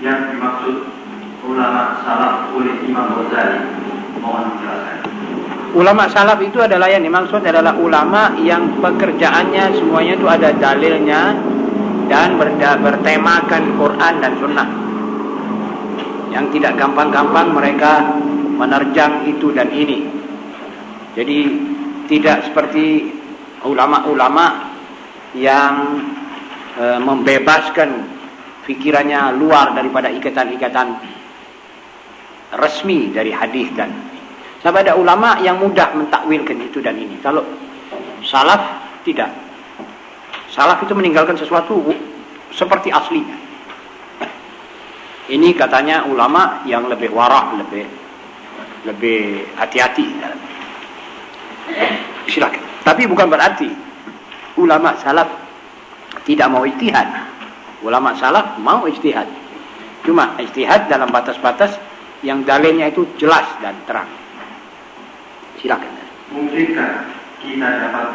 yang dimaksud ulama salaf oleh Imam Ghazali? Mohon dijelaskan. Ulama salaf itu adalah yang dimaksud adalah ulama yang pekerjaannya semuanya itu ada dalilnya dan bertemakan Quran dan Sunnah. Yang tidak gampang-gampang mereka menerjang itu dan ini. Jadi tidak seperti ulama-ulama yang e, membebaskan pikirannya luar daripada ikatan-ikatan resmi dari hadis dan sampai ada ulama yang mudah mentakwilkan itu dan ini. Kalau salaf tidak. Salaf itu meninggalkan sesuatu seperti aslinya. Ini katanya ulama yang lebih warah, lebih lebih hati-hati Silakan. Tapi bukan berarti ulama salaf tidak mau ijtihad. Ulama salaf mau ijtihad. Cuma ijtihad dalam batas-batas yang dalilnya itu jelas dan terang. Silakan. Mungkinkah kita dapat